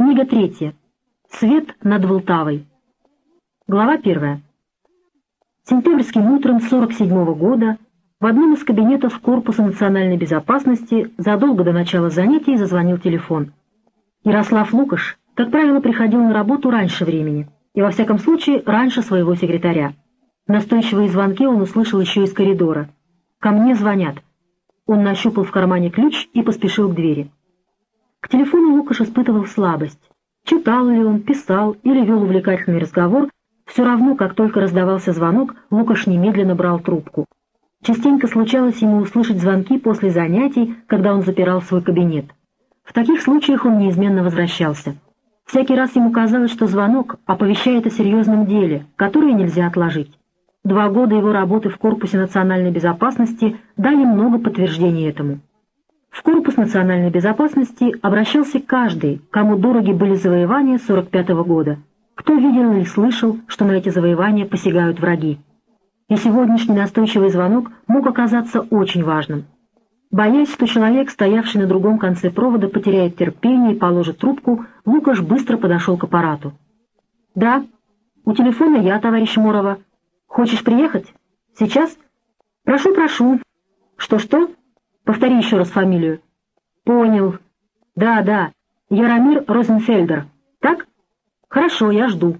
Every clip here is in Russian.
Книга третья. Свет над Волтавой. Глава первая. Сентябрьским утром 47 -го года в одном из кабинетов Корпуса национальной безопасности задолго до начала занятий зазвонил телефон. Ярослав Лукаш, как правило, приходил на работу раньше времени, и во всяком случае раньше своего секретаря. Настойчивые звонки он услышал еще из коридора. «Ко мне звонят». Он нащупал в кармане ключ и поспешил к двери. К телефону Лукаш испытывал слабость. Читал ли он, писал или вел увлекательный разговор, все равно, как только раздавался звонок, Лукаш немедленно брал трубку. Частенько случалось ему услышать звонки после занятий, когда он запирал свой кабинет. В таких случаях он неизменно возвращался. Всякий раз ему казалось, что звонок оповещает о серьезном деле, которое нельзя отложить. Два года его работы в Корпусе национальной безопасности дали много подтверждений этому. В Корпус национальной безопасности обращался каждый, кому дороги были завоевания 45 -го года, кто видел или слышал, что на эти завоевания посягают враги. И сегодняшний настойчивый звонок мог оказаться очень важным. Боясь, что человек, стоявший на другом конце провода, потеряет терпение и положит трубку, Лукаш быстро подошел к аппарату. «Да, у телефона я, товарищ Мурова. Хочешь приехать? Сейчас? Прошу, прошу. Что-что?» Повтори еще раз фамилию. Понял. Да, да. Яромир Розенфельдер. Так? Хорошо, я жду.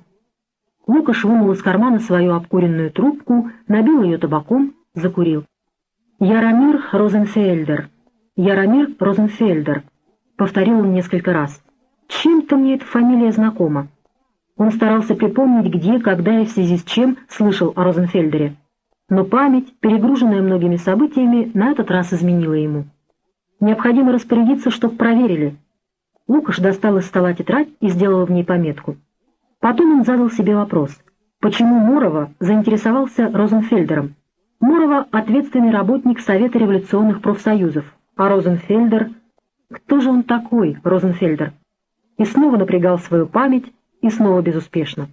Лукаш вынул из кармана свою обкуренную трубку, набил ее табаком, закурил. Яромир Розенфельдер. Яромир Розенфельдер. Повторил он несколько раз. Чем-то мне эта фамилия знакома. Он старался припомнить, где, когда и в связи с чем слышал о Розенфельдере но память, перегруженная многими событиями, на этот раз изменила ему. Необходимо распорядиться, чтоб проверили. Лукаш достал из стола тетрадь и сделал в ней пометку. Потом он задал себе вопрос, почему Мурова заинтересовался Розенфельдером. Мурова — ответственный работник Совета революционных профсоюзов, а Розенфельдер... Кто же он такой, Розенфельдер? И снова напрягал свою память, и снова безуспешно.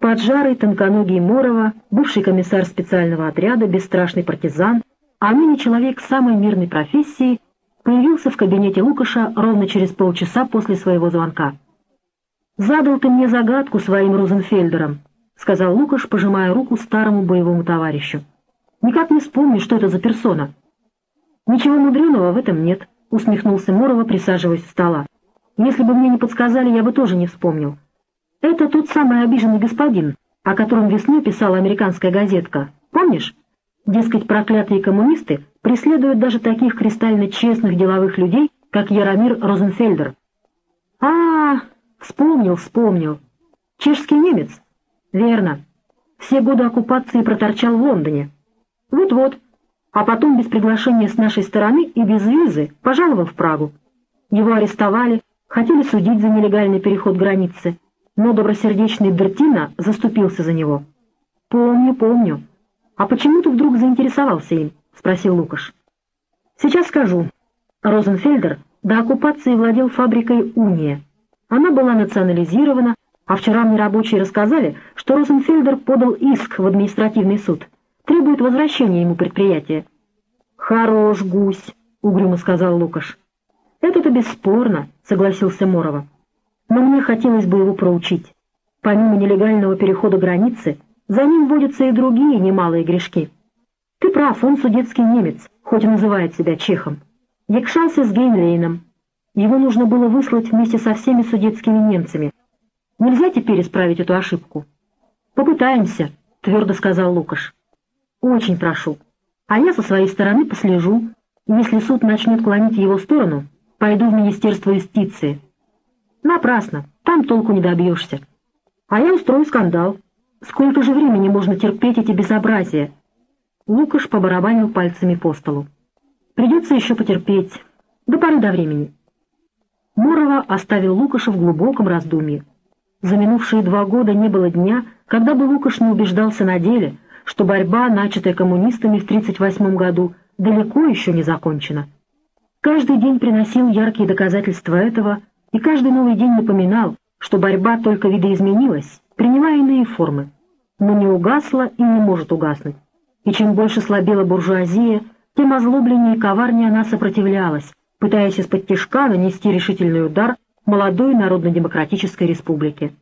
Поджарый, тонконогий Морова, бывший комиссар специального отряда, бесстрашный партизан, а ныне человек самой мирной профессии, появился в кабинете Лукаша ровно через полчаса после своего звонка. «Задал ты мне загадку своим Розенфельдером», — сказал Лукаш, пожимая руку старому боевому товарищу. «Никак не вспомню, что это за персона». «Ничего мудреного в этом нет», — усмехнулся Морова, присаживаясь у стола. «Если бы мне не подсказали, я бы тоже не вспомнил». Это тот самый обиженный господин, о котором весной писала американская газетка. Помнишь? Дескать, проклятые коммунисты преследуют даже таких кристально честных деловых людей, как Яромир Розенфельдер. А, -а, -а вспомнил, вспомнил. Чешский немец? Верно. Все годы оккупации проторчал в Лондоне. Вот-вот. А потом без приглашения с нашей стороны и без визы пожаловал в Прагу. Его арестовали, хотели судить за нелегальный переход границы но добросердечный Бертина заступился за него. «Помню, помню. А почему ты вдруг заинтересовался им?» — спросил Лукаш. «Сейчас скажу. Розенфельдер до оккупации владел фабрикой «Уния». Она была национализирована, а вчера мне рабочие рассказали, что Розенфельдер подал иск в административный суд, требует возвращения ему предприятия. «Хорош гусь», — угрюмо сказал Лукаш. «Это-то бесспорно», — согласился Морова но мне хотелось бы его проучить. Помимо нелегального перехода границы, за ним водятся и другие немалые грешки. Ты прав, он судетский немец, хоть и называет себя чехом. Якшался с Гейнлейном. Его нужно было выслать вместе со всеми судетскими немцами. Нельзя теперь исправить эту ошибку? Попытаемся, твердо сказал Лукаш. Очень прошу. А я со своей стороны послежу. Если суд начнет клонить его сторону, пойду в Министерство юстиции. Напрасно, там толку не добьешься. А я устрою скандал. Сколько же времени можно терпеть эти безобразия? Лукаш побарабанил пальцами по столу. Придется еще потерпеть. До поры до времени. Мурова оставил Лукаша в глубоком раздумье. За минувшие два года не было дня, когда бы Лукаш не убеждался на деле, что борьба, начатая коммунистами в 1938 году, далеко еще не закончена. Каждый день приносил яркие доказательства этого, и каждый новый день напоминал, что борьба только видоизменилась, приняла иные формы, но не угасла и не может угаснуть. И чем больше слабела буржуазия, тем озлобленнее и коварнее она сопротивлялась, пытаясь из-под тяжка нанести решительный удар молодой Народно-демократической республики.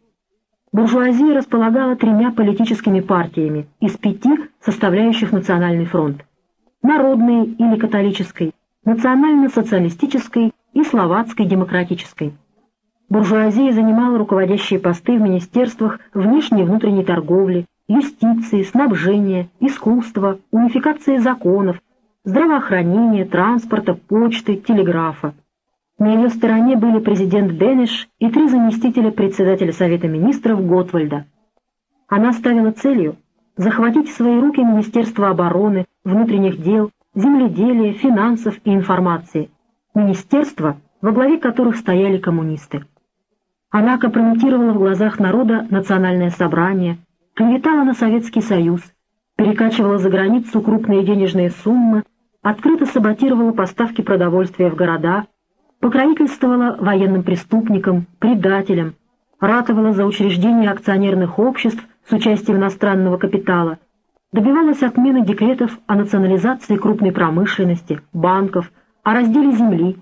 Буржуазия располагала тремя политическими партиями из пяти, составляющих Национальный фронт – народной или католической, национально-социалистической и словацкой демократической. Буржуазия занимала руководящие посты в министерствах внешней и внутренней торговли, юстиции, снабжения, искусства, унификации законов, здравоохранения, транспорта, почты, телеграфа. На ее стороне были президент Бенеш и три заместителя председателя Совета министров Готвальда. Она ставила целью захватить в свои руки Министерство обороны, внутренних дел, земледелия, финансов и информации, министерства, во главе которых стояли коммунисты. Она компрометировала в глазах народа национальное собрание, клеветала на Советский Союз, перекачивала за границу крупные денежные суммы, открыто саботировала поставки продовольствия в города, покровительствовала военным преступникам, предателям, ратовала за учреждение акционерных обществ с участием иностранного капитала, добивалась отмены декретов о национализации крупной промышленности, банков, о разделе земли,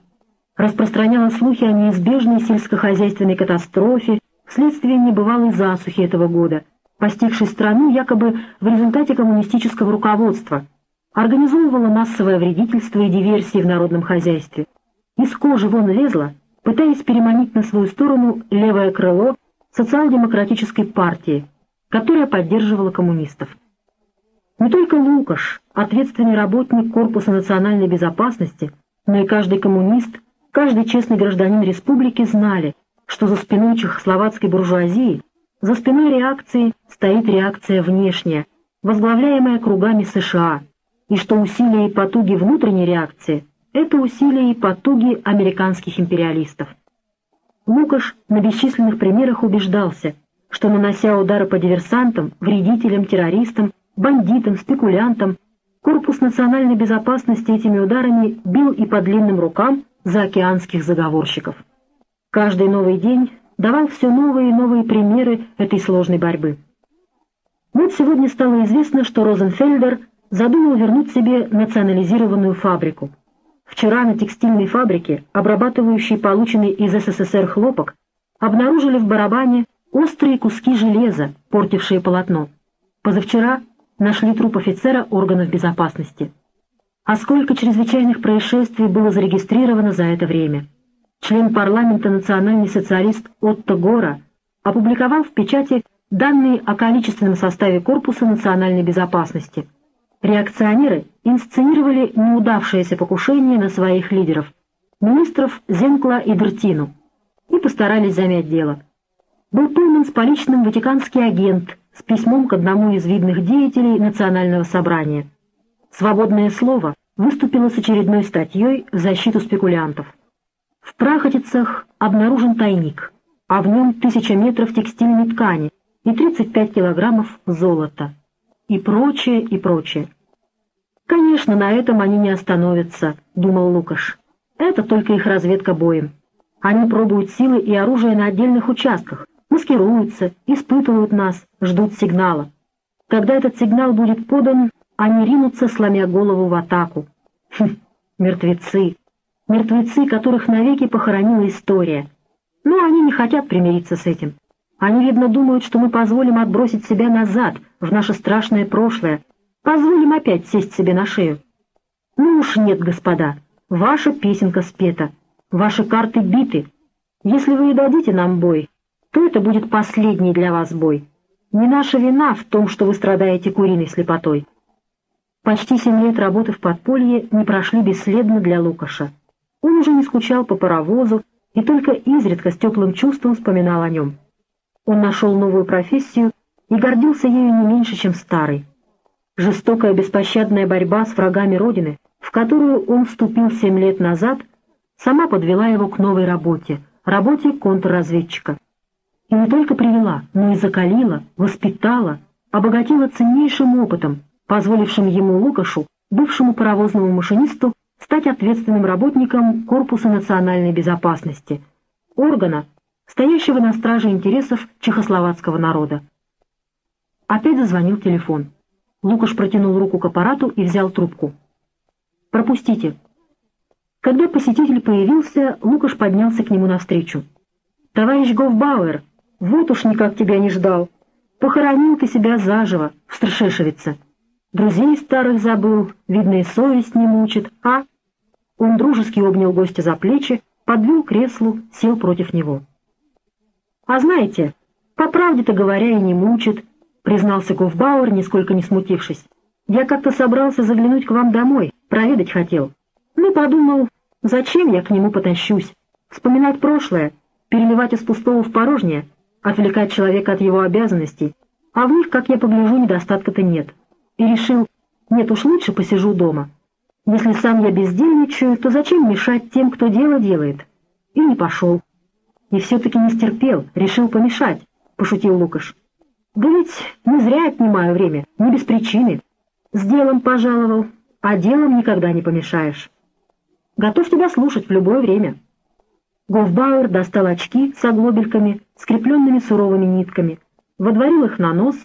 распространяла слухи о неизбежной сельскохозяйственной катастрофе вследствие небывалой засухи этого года, постигшей страну якобы в результате коммунистического руководства, организовывала массовое вредительство и диверсии в народном хозяйстве. Из кожи вон лезла, пытаясь переманить на свою сторону левое крыло социал-демократической партии, которая поддерживала коммунистов. Не только Лукаш, ответственный работник Корпуса национальной безопасности, но и каждый коммунист Каждый честный гражданин республики знали, что за спиной чехословацкой буржуазии, за спиной реакции стоит реакция внешняя, возглавляемая кругами США, и что усилия и потуги внутренней реакции – это усилия и потуги американских империалистов. Лукаш на бесчисленных примерах убеждался, что, нанося удары по диверсантам, вредителям, террористам, бандитам, спекулянтам, корпус национальной безопасности этими ударами бил и по длинным рукам, заокеанских заговорщиков. Каждый новый день давал все новые и новые примеры этой сложной борьбы. Вот сегодня стало известно, что Розенфельдер задумал вернуть себе национализированную фабрику. Вчера на текстильной фабрике, обрабатывающей полученный из СССР хлопок, обнаружили в барабане острые куски железа, портившие полотно. Позавчера нашли труп офицера органов безопасности. А сколько чрезвычайных происшествий было зарегистрировано за это время? Член парламента национальный социалист Отто Гора опубликовал в печати данные о количественном составе Корпуса национальной безопасности. Реакционеры инсценировали неудавшееся покушение на своих лидеров, министров Зенкла и Дертину, и постарались замять дело. Был пойман с поличным ватиканский агент с письмом к одному из видных деятелей национального собрания – «Свободное слово» выступило с очередной статьей в защиту спекулянтов. В Прахотицах обнаружен тайник, а в нем тысяча метров текстильной ткани и 35 килограммов золота. И прочее, и прочее. «Конечно, на этом они не остановятся», — думал Лукаш. «Это только их разведка боем. Они пробуют силы и оружие на отдельных участках, маскируются, испытывают нас, ждут сигнала. Когда этот сигнал будет подан, они ринутся, сломя голову в атаку. Хм, мертвецы. Мертвецы, которых навеки похоронила история. Но они не хотят примириться с этим. Они, видно, думают, что мы позволим отбросить себя назад, в наше страшное прошлое, позволим опять сесть себе на шею. Ну уж нет, господа, ваша песенка спета, ваши карты биты. Если вы и дадите нам бой, то это будет последний для вас бой. Не наша вина в том, что вы страдаете куриной слепотой. Почти семь лет работы в подполье не прошли бесследно для Лукаша. Он уже не скучал по паровозу и только изредка с теплым чувством вспоминал о нем. Он нашел новую профессию и гордился ею не меньше, чем старый. Жестокая беспощадная борьба с врагами Родины, в которую он вступил семь лет назад, сама подвела его к новой работе, работе контрразведчика. И не только привела, но и закалила, воспитала, обогатила ценнейшим опытом, позволившим ему Лукашу, бывшему паровозному машинисту, стать ответственным работником Корпуса национальной безопасности, органа, стоящего на страже интересов чехословацкого народа. Опять зазвонил телефон. Лукаш протянул руку к аппарату и взял трубку. «Пропустите». Когда посетитель появился, Лукаш поднялся к нему навстречу. «Товарищ Гофбауэр, вот уж никак тебя не ждал. Похоронил ты себя заживо, в Страшешевице. Друзей старых забыл, видно, и совесть не мучит, а...» Он дружески обнял гостя за плечи, подвел креслу, сел против него. «А знаете, по правде-то говоря и не мучит», — признался Гофбауэр, нисколько не смутившись. «Я как-то собрался заглянуть к вам домой, проведать хотел. Ну, подумал, зачем я к нему потащусь? Вспоминать прошлое, переливать из пустого в порожнее, отвлекать человека от его обязанностей, а в них, как я погляжу, недостатка-то нет. И решил, нет уж лучше посижу дома. Если сам я бездельничаю, то зачем мешать тем, кто дело делает? И не пошел. И все-таки не стерпел, решил помешать, — пошутил Лукаш. Да ведь не зря отнимаю время, не без причины. С делом пожаловал, а делом никогда не помешаешь. Готов тебя слушать в любое время. Гофбауэр достал очки с оглобельками, скрепленными суровыми нитками, водворил их на нос,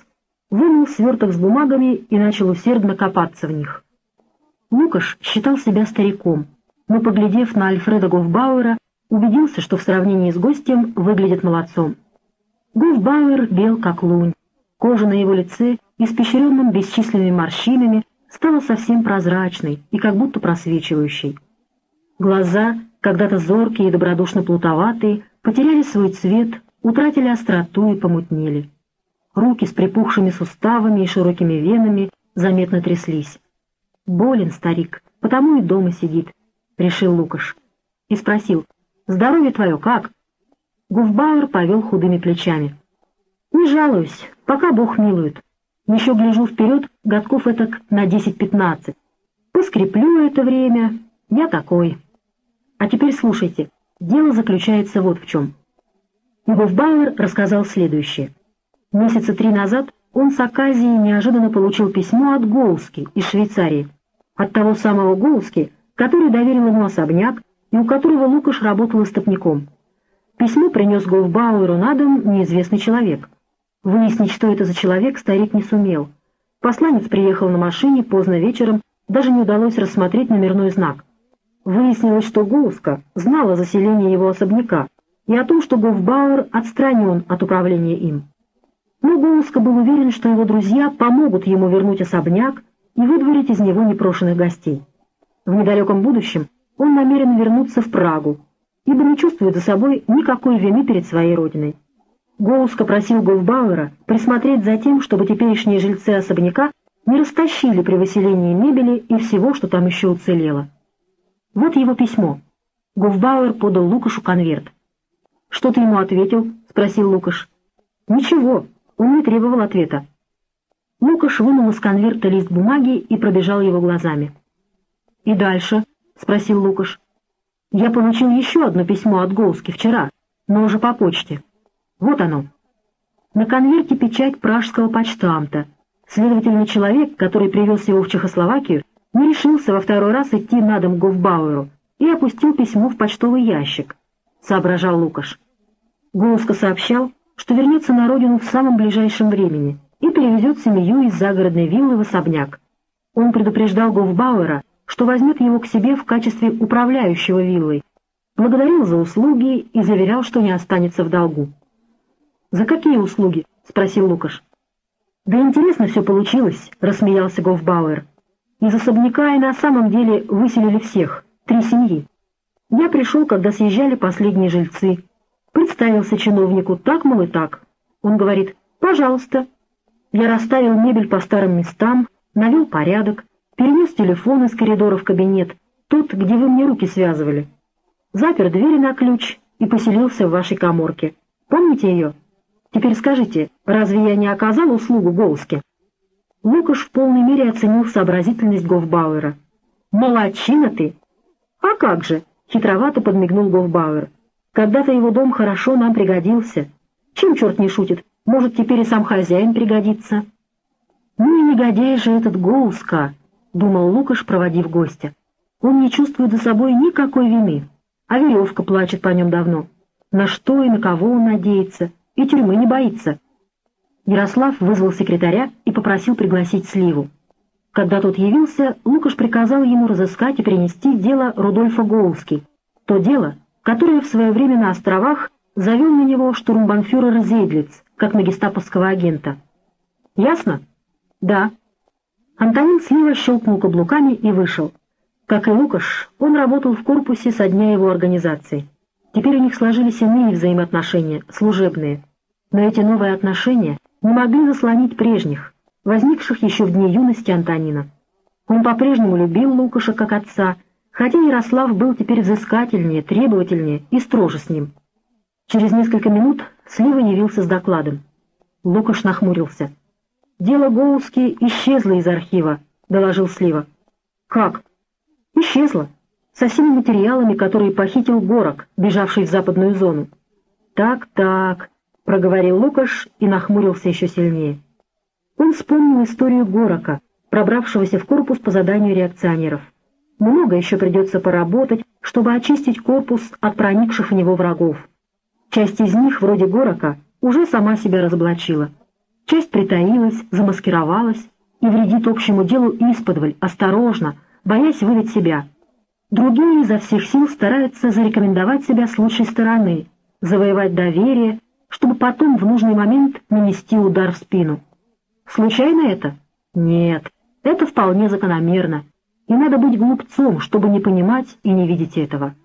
вынул сверток с бумагами и начал усердно копаться в них. Лукаш считал себя стариком, но, поглядев на Альфреда Гофбауэра, убедился, что в сравнении с гостем выглядит молодцом. Гофбауэр бел как лунь, кожа на его лице, испещренном бесчисленными морщинами, стала совсем прозрачной и как будто просвечивающей. Глаза, когда-то зоркие и добродушно плутоватые, потеряли свой цвет, утратили остроту и помутнели. Руки с припухшими суставами и широкими венами заметно тряслись. «Болен старик, потому и дома сидит», — решил Лукаш. И спросил, «Здоровье твое как?» Гуфбауэр повел худыми плечами. «Не жалуюсь, пока Бог милует. Еще гляжу вперед, годков этак на десять-пятнадцать. Поскреплю это время, я такой». А теперь слушайте, дело заключается вот в чем. Гуфбауэр рассказал следующее. Месяца три назад он с Аказией неожиданно получил письмо от Гоуски из Швейцарии, от того самого Гоуски, который доверил ему особняк и у которого Лукаш работал истопником. Письмо принес Гофбауэру на дом неизвестный человек. Выяснить, что это за человек, старик не сумел. Посланец приехал на машине поздно вечером, даже не удалось рассмотреть номерной знак. Выяснилось, что Гоуска знала заселение его особняка и о том, что Гофбауэр отстранен от управления им. Но Гоуска был уверен, что его друзья помогут ему вернуть особняк и выдворить из него непрошенных гостей. В недалеком будущем он намерен вернуться в Прагу, ибо не чувствует за собой никакой вины перед своей родиной. Гоуска просил Гофбауэра присмотреть за тем, чтобы теперешние жильцы особняка не растащили при выселении мебели и всего, что там еще уцелело. Вот его письмо. Гофбауэр подал Лукашу конверт. «Что ты ему ответил?» — спросил Лукаш. «Ничего, он не требовал ответа». Лукаш вынул из конверта лист бумаги и пробежал его глазами. «И дальше?» — спросил Лукаш. «Я получил еще одно письмо от Голски вчера, но уже по почте. Вот оно». На конверте печать пражского почтамта. Следовательно, человек, который привез его в Чехословакию, не решился во второй раз идти на дом Гофбауэру и опустил письмо в почтовый ящик, — соображал Лукаш. Голоско сообщал, что вернется на родину в самом ближайшем времени и перевезет семью из загородной виллы в особняк. Он предупреждал Гофбауэра, что возьмет его к себе в качестве управляющего виллой, благодарил за услуги и заверял, что не останется в долгу. «За какие услуги?» — спросил Лукаш. «Да интересно все получилось», — рассмеялся Гофбауэр. Из особняка и на самом деле выселили всех, три семьи. Я пришел, когда съезжали последние жильцы. Представился чиновнику так, мол, и так. Он говорит, пожалуйста. Я расставил мебель по старым местам, навел порядок, перенес телефон из коридора в кабинет, тот, где вы мне руки связывали. Запер двери на ключ и поселился в вашей коморке. Помните ее? Теперь скажите, разве я не оказал услугу Голске? Лукаш в полной мере оценил сообразительность Гофбауэра. «Молодчина ты!» «А как же!» — хитровато подмигнул Гофбауэр. «Когда-то его дом хорошо нам пригодился. Чем черт не шутит? Может, теперь и сам хозяин пригодится?» «Ну и негодяй же этот Гоуска!» — думал Лукаш, проводив гостя. «Он не чувствует за собой никакой вины, а веревка плачет по нем давно. На что и на кого он надеется, и тюрьмы не боится». Ярослав вызвал секретаря и попросил пригласить Сливу. Когда тот явился, Лукаш приказал ему разыскать и принести дело Рудольфа Гоуски, то дело, которое в свое время на островах завел на него штурмбанфюрера Зейдлиц, как на агента. «Ясно?» «Да». Антонин слива щелкнул каблуками и вышел. Как и Лукаш, он работал в корпусе со дня его организации. Теперь у них сложились иные взаимоотношения, служебные. Но эти новые отношения не могли заслонить прежних, возникших еще в дни юности Антонина. Он по-прежнему любил Лукаша как отца, хотя Ярослав был теперь взыскательнее, требовательнее и строже с ним. Через несколько минут Слива явился с докладом. Лукаш нахмурился. «Дело Гоуски исчезло из архива», — доложил Слива. «Как?» «Исчезло. Со всеми материалами, которые похитил Горок, бежавший в западную зону». «Так-так», — проговорил Лукаш и нахмурился еще сильнее. Он вспомнил историю Горока, пробравшегося в корпус по заданию реакционеров. Много еще придется поработать, чтобы очистить корпус от проникших в него врагов. Часть из них, вроде Горока, уже сама себя разоблачила. Часть притаилась, замаскировалась и вредит общему делу исподволь, осторожно, боясь выдать себя. Другие изо всех сил стараются зарекомендовать себя с лучшей стороны, завоевать доверие, чтобы потом в нужный момент нанести удар в спину. Случайно это? Нет. Это вполне закономерно, и надо быть глупцом, чтобы не понимать и не видеть этого.